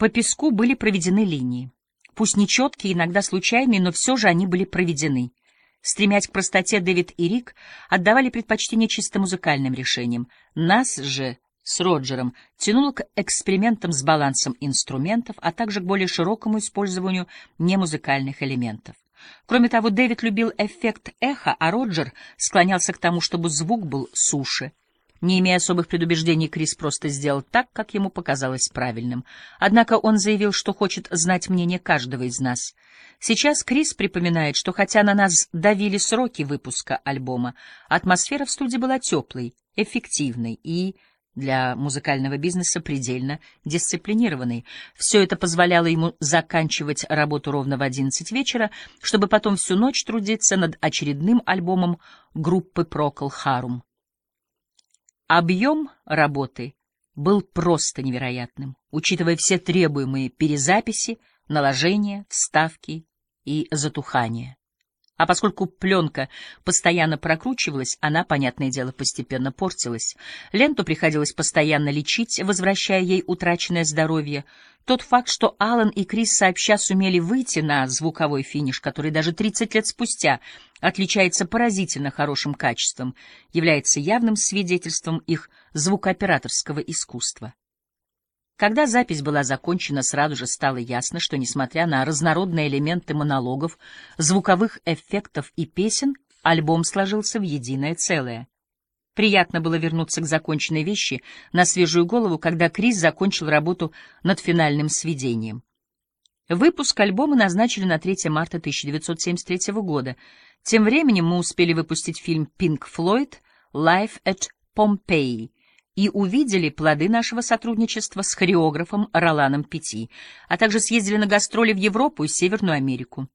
По песку были проведены линии. Пусть нечеткие, иногда случайные, но все же они были проведены. Стремясь к простоте, Дэвид и Рик отдавали предпочтение чисто музыкальным решениям. Нас же с Роджером тянуло к экспериментам с балансом инструментов, а также к более широкому использованию немузыкальных элементов. Кроме того, Дэвид любил эффект эха, а Роджер склонялся к тому, чтобы звук был суше. Не имея особых предубеждений, Крис просто сделал так, как ему показалось правильным. Однако он заявил, что хочет знать мнение каждого из нас. Сейчас Крис припоминает, что хотя на нас давили сроки выпуска альбома, атмосфера в студии была теплой, эффективной и для музыкального бизнеса предельно дисциплинированный. Все это позволяло ему заканчивать работу ровно в 11 вечера, чтобы потом всю ночь трудиться над очередным альбомом группы Procol Harum. Объем работы был просто невероятным, учитывая все требуемые перезаписи, наложения, вставки и затухания. А поскольку пленка постоянно прокручивалась, она, понятное дело, постепенно портилась. Ленту приходилось постоянно лечить, возвращая ей утраченное здоровье. Тот факт, что Алан и Крис сообща сумели выйти на звуковой финиш, который даже 30 лет спустя отличается поразительно хорошим качеством, является явным свидетельством их звукооператорского искусства. Когда запись была закончена, сразу же стало ясно, что, несмотря на разнородные элементы монологов, звуковых эффектов и песен, альбом сложился в единое целое. Приятно было вернуться к законченной вещи на свежую голову, когда Крис закончил работу над финальным сведением. Выпуск альбома назначили на 3 марта 1973 года. Тем временем мы успели выпустить фильм «Pink Floyd» «Life at Pompeii», и увидели плоды нашего сотрудничества с хореографом Роланом Пяти, а также съездили на гастроли в Европу и Северную Америку.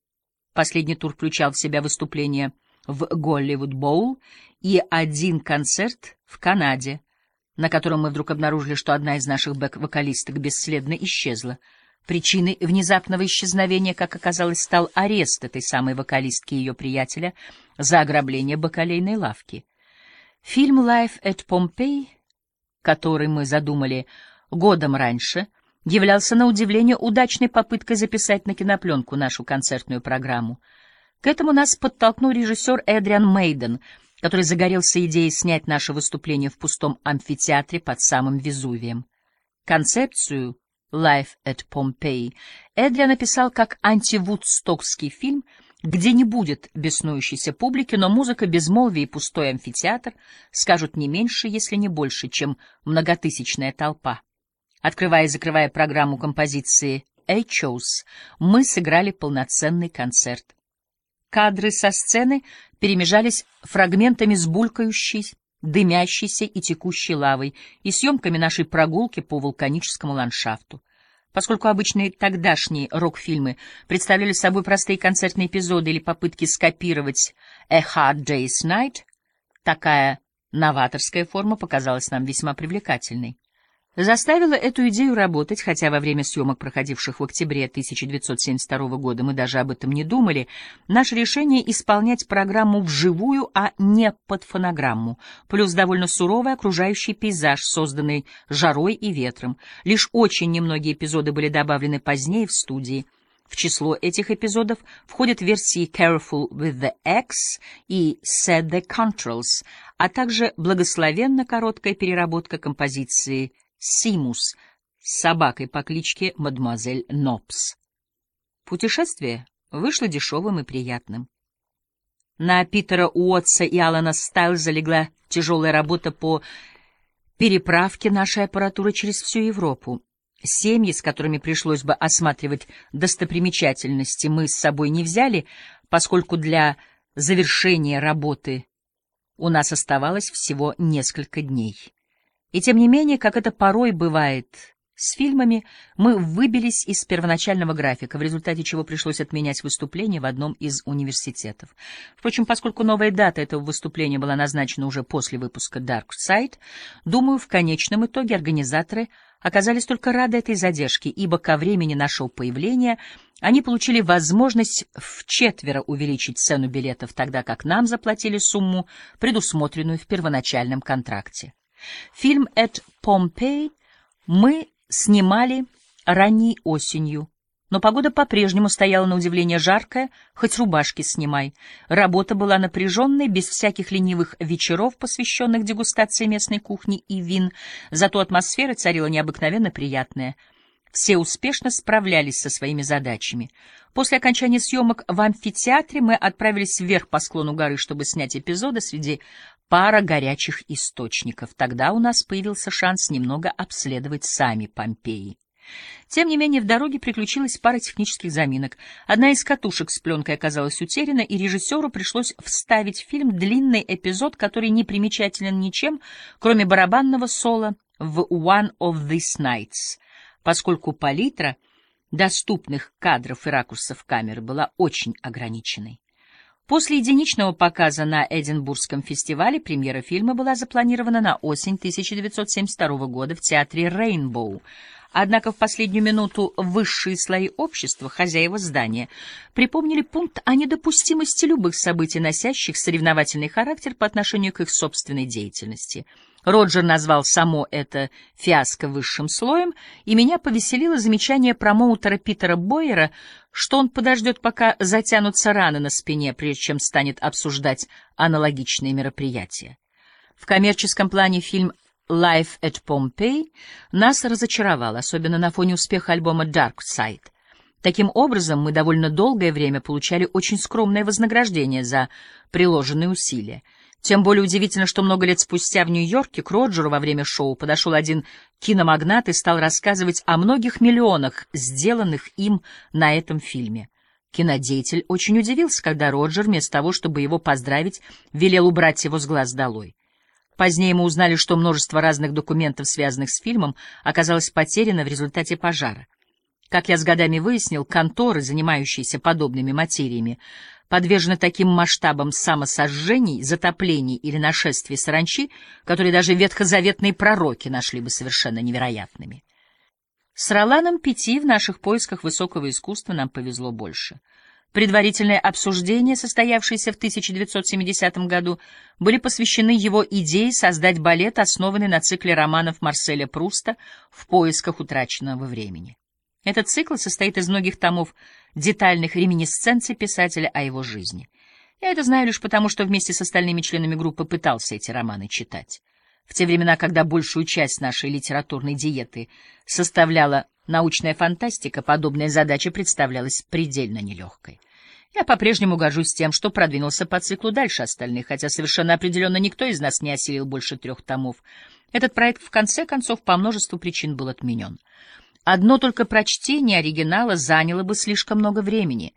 Последний тур включал в себя выступления в Голливуд Боул и один концерт в Канаде, на котором мы вдруг обнаружили, что одна из наших бэк-вокалисток бесследно исчезла. Причиной внезапного исчезновения, как оказалось, стал арест этой самой вокалистки и ее приятеля за ограбление бакалейной лавки. Фильм «Life at Pompeii» который мы задумали годом раньше, являлся на удивление удачной попыткой записать на кинопленку нашу концертную программу. К этому нас подтолкнул режиссер Эдриан Мейден, который загорелся идеей снять наше выступление в пустом амфитеатре под самым Везувием. Концепцию «Life at Pompeii» Эдриан написал как антивудстокский фильм — где не будет беснующейся публики, но музыка, безмолвие и пустой амфитеатр скажут не меньше, если не больше, чем многотысячная толпа. Открывая и закрывая программу композиции «Эйчоус», мы сыграли полноценный концерт. Кадры со сцены перемежались фрагментами с булькающей, дымящейся и текущей лавой и съемками нашей прогулки по вулканическому ландшафту. Поскольку обычные тогдашние рок-фильмы представляли собой простые концертные эпизоды или попытки скопировать «A Hard Day's Night», такая новаторская форма показалась нам весьма привлекательной заставила эту идею работать, хотя во время съемок, проходивших в октябре 1972 года, мы даже об этом не думали, наше решение исполнять программу вживую, а не под фонограмму, плюс довольно суровый окружающий пейзаж, созданный жарой и ветром. Лишь очень немногие эпизоды были добавлены позднее в студии. В число этих эпизодов входят версии «Careful with the X» и «Set the Controls», а также благословенно короткая переработка композиции «Careful Симус с собакой по кличке мадемуазель Нопс. Путешествие вышло дешевым и приятным. На Питера Уотса и Алана Стайлза легла тяжелая работа по переправке нашей аппаратуры через всю Европу. Семьи, с которыми пришлось бы осматривать достопримечательности, мы с собой не взяли, поскольку для завершения работы у нас оставалось всего несколько дней. И тем не менее, как это порой бывает с фильмами, мы выбились из первоначального графика, в результате чего пришлось отменять выступление в одном из университетов. Впрочем, поскольку новая дата этого выступления была назначена уже после выпуска Dark Side, думаю, в конечном итоге организаторы оказались только рады этой задержке, ибо ко времени нашего появления они получили возможность в четверо увеличить цену билетов, тогда как нам заплатили сумму, предусмотренную в первоначальном контракте. Фильм «At Pompeii» мы снимали ранней осенью. Но погода по-прежнему стояла на удивление жаркая, хоть рубашки снимай. Работа была напряженной, без всяких ленивых вечеров, посвященных дегустации местной кухни и вин, зато атмосфера царила необыкновенно приятная. Все успешно справлялись со своими задачами. После окончания съемок в амфитеатре мы отправились вверх по склону горы, чтобы снять эпизоды среди пара горячих источников. Тогда у нас появился шанс немного обследовать сами Помпеи. Тем не менее, в дороге приключилась пара технических заминок. Одна из катушек с пленкой оказалась утеряна, и режиссеру пришлось вставить в фильм длинный эпизод, который не примечателен ничем, кроме барабанного соло в «One of These Nights», поскольку палитра доступных кадров и ракурсов камеры была очень ограниченной. После единичного показа на Эдинбургском фестивале премьера фильма была запланирована на осень 1972 года в театре «Рейнбоу», Однако в последнюю минуту высшие слои общества, хозяева здания, припомнили пункт о недопустимости любых событий, носящих соревновательный характер по отношению к их собственной деятельности. Роджер назвал само это фиаско высшим слоем, и меня повеселило замечание промоутера Питера Бойера, что он подождет, пока затянутся раны на спине, прежде чем станет обсуждать аналогичные мероприятия. В коммерческом плане фильм Life at Pompeii нас разочаровал, особенно на фоне успеха альбома Dark Side. Таким образом, мы довольно долгое время получали очень скромное вознаграждение за приложенные усилия. Тем более удивительно, что много лет спустя в Нью-Йорке к Роджеру во время шоу подошел один киномагнат и стал рассказывать о многих миллионах, сделанных им на этом фильме. Кинодеятель очень удивился, когда Роджер, вместо того, чтобы его поздравить, велел убрать его с глаз долой. Позднее мы узнали, что множество разных документов, связанных с фильмом, оказалось потеряно в результате пожара. Как я с годами выяснил, конторы, занимающиеся подобными материями, подвержены таким масштабам самосожжений, затоплений или нашествий саранчи, которые даже ветхозаветные пророки нашли бы совершенно невероятными. С Роланом Пяти в наших поисках высокого искусства нам повезло больше — Предварительные обсуждения, состоявшиеся в 1970 году, были посвящены его идее создать балет, основанный на цикле романов Марселя Пруста «В поисках утраченного времени». Этот цикл состоит из многих томов детальных реминисценций писателя о его жизни. Я это знаю лишь потому, что вместе с остальными членами группы пытался эти романы читать. В те времена, когда большую часть нашей литературной диеты составляла научная фантастика, подобная задача представлялась предельно нелегкой. Я по-прежнему горжусь тем, что продвинулся по циклу дальше остальных, хотя совершенно определенно никто из нас не осилил больше трех томов. Этот проект, в конце концов, по множеству причин был отменен. Одно только прочтение оригинала заняло бы слишком много времени.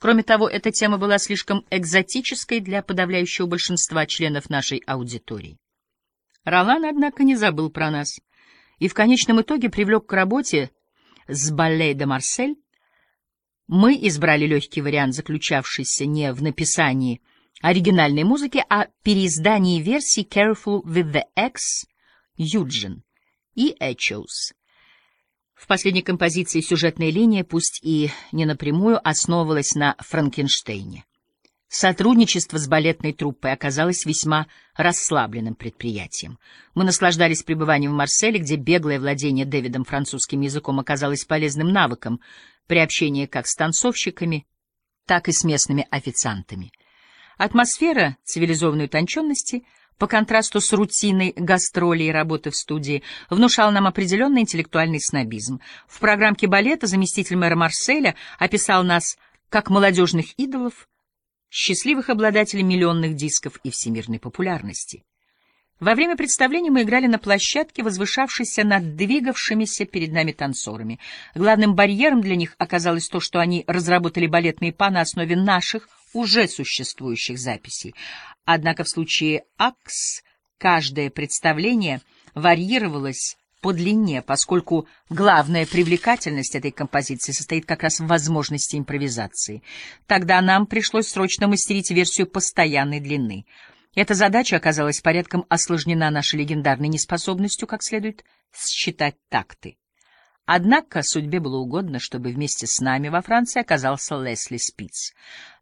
Кроме того, эта тема была слишком экзотической для подавляющего большинства членов нашей аудитории. Ролан, однако, не забыл про нас и в конечном итоге привлек к работе с «Баллей де Марсель» Мы избрали легкий вариант, заключавшийся не в написании оригинальной музыки, а переиздании версии Careful with the X, Юджин и Echoes. В последней композиции сюжетная линия, пусть и не напрямую, основывалась на Франкенштейне. Сотрудничество с балетной труппой оказалось весьма расслабленным предприятием. Мы наслаждались пребыванием в Марселе, где беглое владение Дэвидом французским языком оказалось полезным навыком при общении как с танцовщиками, так и с местными официантами. Атмосфера цивилизованной утонченности по контрасту с рутиной гастролей и работы в студии внушала нам определенный интеллектуальный снобизм. В программке балета заместитель мэра Марселя описал нас как молодежных идолов, счастливых обладателей миллионных дисков и всемирной популярности. Во время представления мы играли на площадке, возвышавшейся над двигавшимися перед нами танцорами. Главным барьером для них оказалось то, что они разработали балетные па на основе наших, уже существующих записей. Однако в случае «Акс» каждое представление варьировалось по длине, поскольку главная привлекательность этой композиции состоит как раз в возможности импровизации. Тогда нам пришлось срочно мастерить версию постоянной длины. Эта задача оказалась порядком осложнена нашей легендарной неспособностью как следует считать такты. Однако судьбе было угодно, чтобы вместе с нами во Франции оказался Лесли Спиц.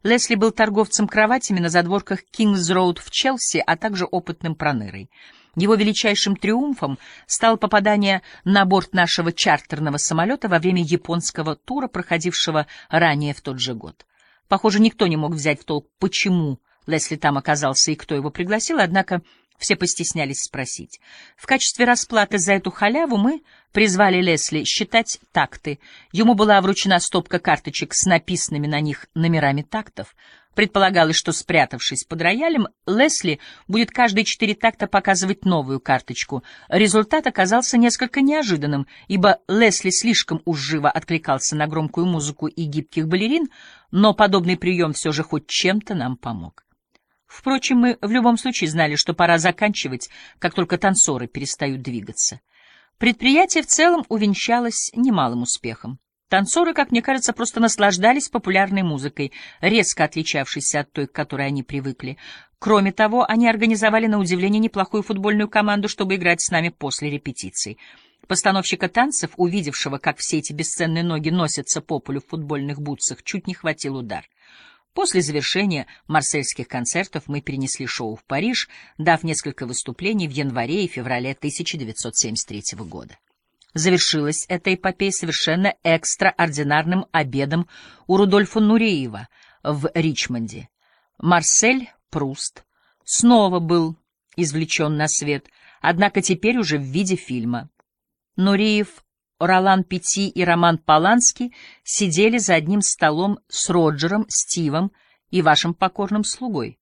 Лесли был торговцем кроватями на задворках Кингс-Роуд в Челси, а также опытным пронырой. Его величайшим триумфом стало попадание на борт нашего чартерного самолета во время японского тура, проходившего ранее в тот же год. Похоже, никто не мог взять в толк, почему Лесли там оказался и кто его пригласил, однако все постеснялись спросить. В качестве расплаты за эту халяву мы призвали Лесли считать такты. Ему была вручена стопка карточек с написанными на них номерами тактов. Предполагалось, что, спрятавшись под роялем, Лесли будет каждые четыре такта показывать новую карточку. Результат оказался несколько неожиданным, ибо Лесли слишком уж живо откликался на громкую музыку и гибких балерин, но подобный прием все же хоть чем-то нам помог. Впрочем, мы в любом случае знали, что пора заканчивать, как только танцоры перестают двигаться. Предприятие в целом увенчалось немалым успехом. Танцоры, как мне кажется, просто наслаждались популярной музыкой, резко отличавшейся от той, к которой они привыкли. Кроме того, они организовали на удивление неплохую футбольную команду, чтобы играть с нами после репетиций. Постановщика танцев, увидевшего, как все эти бесценные ноги носятся по полю в футбольных бутсах, чуть не хватил удар. После завершения марсельских концертов мы перенесли шоу в Париж, дав несколько выступлений в январе и феврале 1973 года. Завершилась эта эпопея совершенно экстраординарным обедом у Рудольфа Нуреева в Ричмонде. Марсель Пруст снова был извлечен на свет, однако теперь уже в виде фильма. Нуреев Ролан Пяти и Роман Поланский сидели за одним столом с Роджером, Стивом и вашим покорным слугой.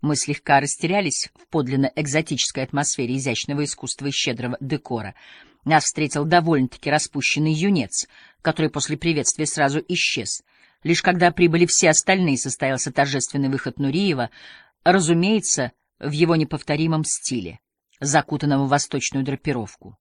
Мы слегка растерялись в подлинно экзотической атмосфере изящного искусства и щедрого декора. Нас встретил довольно-таки распущенный юнец, который после приветствия сразу исчез. Лишь когда прибыли все остальные, состоялся торжественный выход Нуриева, разумеется, в его неповторимом стиле, закутанном в восточную драпировку.